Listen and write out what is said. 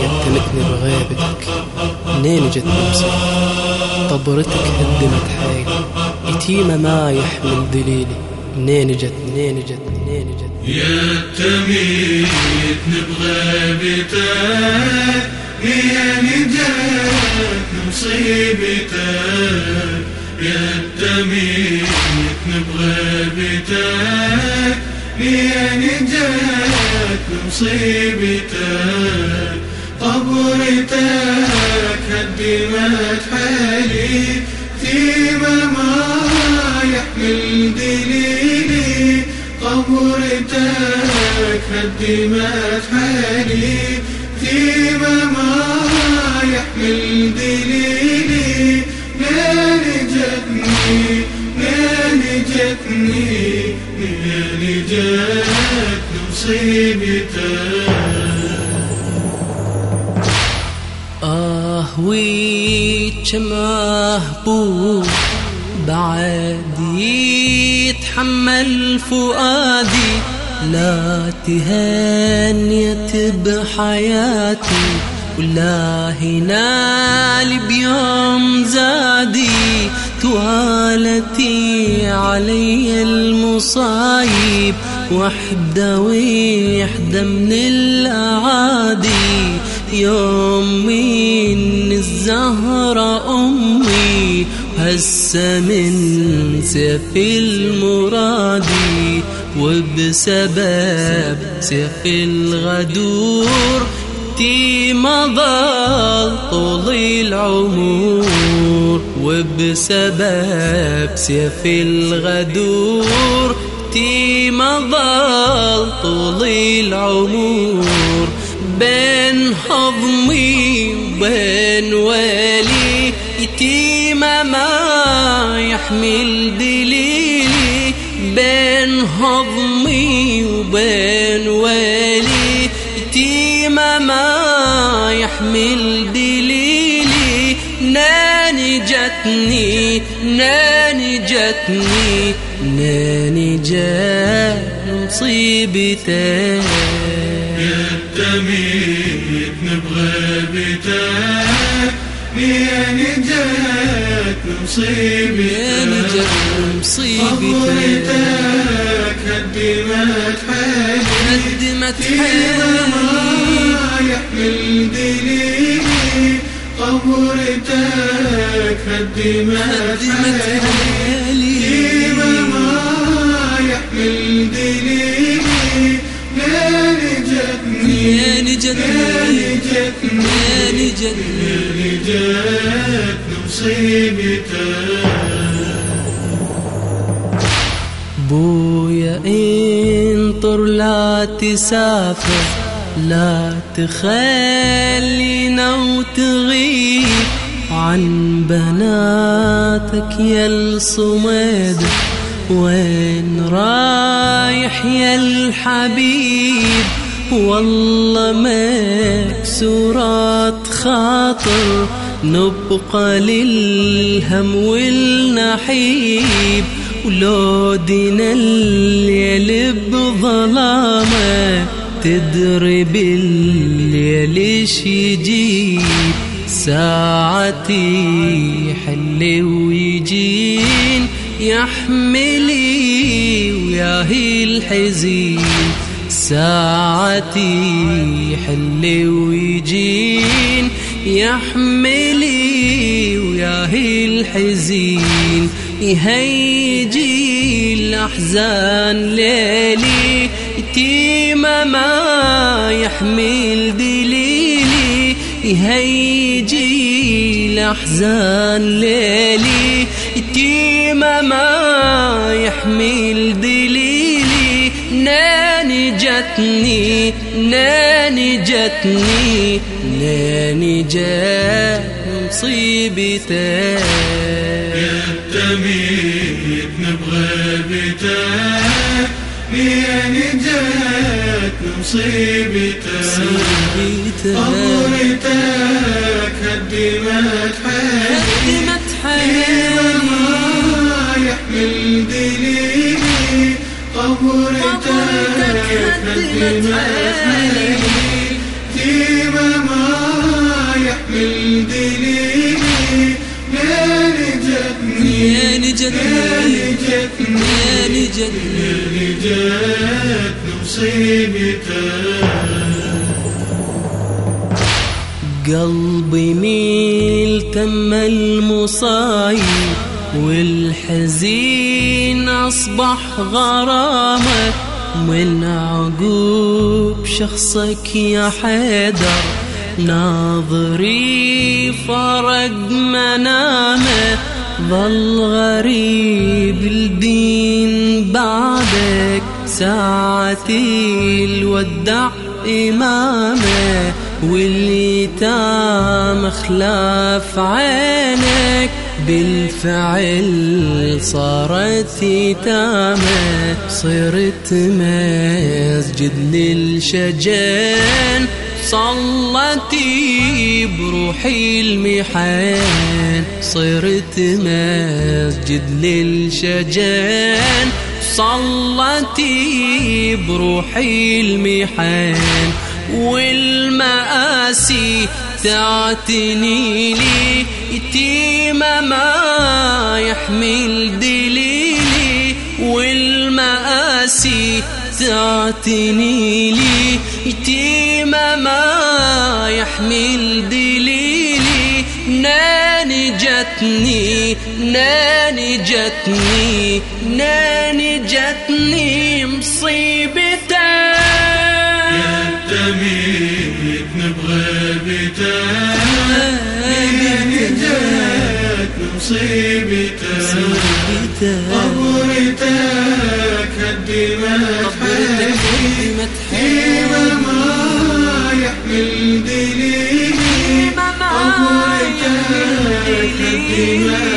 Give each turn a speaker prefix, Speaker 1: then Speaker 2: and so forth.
Speaker 1: يتمتني بغيبتك منين جت نفسك طبرتك هدمت حالي يتيمة ما يحمل دليلي. منين جت منين جت منين جت.
Speaker 2: يا تميتني بغيبتك يا نجات مصيبتك. يا تميتني بغيبتك يا نجات مصيبتك. قبرتك هدمت حالي تيمة ما يحمل دليلي قبرتك هدمت حالي تيمة ما يحمل دليلي. نال جتني نال جتني نال جت مصيبتك.
Speaker 1: آه ويك مهبوب بعد يتحمل فؤادي لا تهنيت بحياتي ولا هنال بيوم زادي توالتي علي المصايب وحدة وحدة من الأعادي يوم من الزهرة أمي هسه من سيف المرادي وبسبب سيف الغدور تي مضى طول العمر وبسبب سيف الغدور تي مضى طول العمر بين هضمي وبين والي يتيمة ما يحمل دليلي بين هضمي وبين والي. يتيمة ما يحمل دليلي ناني جتني ناني جتني ناني جت مصيبتك
Speaker 2: يا تميتني بغيبتك مصيبتك
Speaker 1: يا نجت مصيبتك
Speaker 2: قبرتك هدمت فيما
Speaker 1: حالي
Speaker 2: ما يحمل دليلي قبرتك هدمت
Speaker 1: قدمت
Speaker 2: حالي
Speaker 1: حالي
Speaker 2: فيما ما يحمل دليلي نار جتني
Speaker 1: يا نجتني بويا انطر لا تسافر لا تخلينا وتغيب. عن بناتك يا الصمد وين رايح يا الحبيب؟ والله مكسورات خاطر نبقى للهم والنحيب ولو دينا الليل بظلامة تدري بالليل يجيب؟ ساعتي يحل ويجين يحملي وياهي الحزين. ساعتي يحل ويجين يحملي وياهي الحزين يهيجي الأحزان ليلي يتيمة ما يحمل دليلي يهيجي الأحزان ليلي يتيمة ما يحمل دليلي. ناني جتني ناني جتني ناني جت مصيبتك
Speaker 2: يا تميت نبغى بتاك يا نجات مصيبته
Speaker 1: بيته
Speaker 2: قبرتك هدمت قبرتك هدمت ديما ما يحمل دليلي
Speaker 1: يا نجتني
Speaker 2: لين جتني
Speaker 1: يا نجتني
Speaker 2: اللي جات مصيبته
Speaker 1: قلبي ميل تم المصايب. والحزين أصبح غرامك من عقوب شخصك يا حيدر ناظري فرق منامة. ظل غريب الدين بعدك ساعتي الودع إمامة. واليتام خلاف عينك بالفعل صارت يتامة صرت مسجد للشجان. صلتي بروحي المحان صرت مسجد للشجان. صلتي بروحي المحان والمآسي تعتني لي يتيم ما يحمل دليلي والمآسي تعتني لي. يتيم ما يحمل دليلي ناني جتني ناني جتني ناني جتني مصيبتك
Speaker 2: قبرتك هدمت حيلي ديما ما يحمل دليلي قبرتك هدمت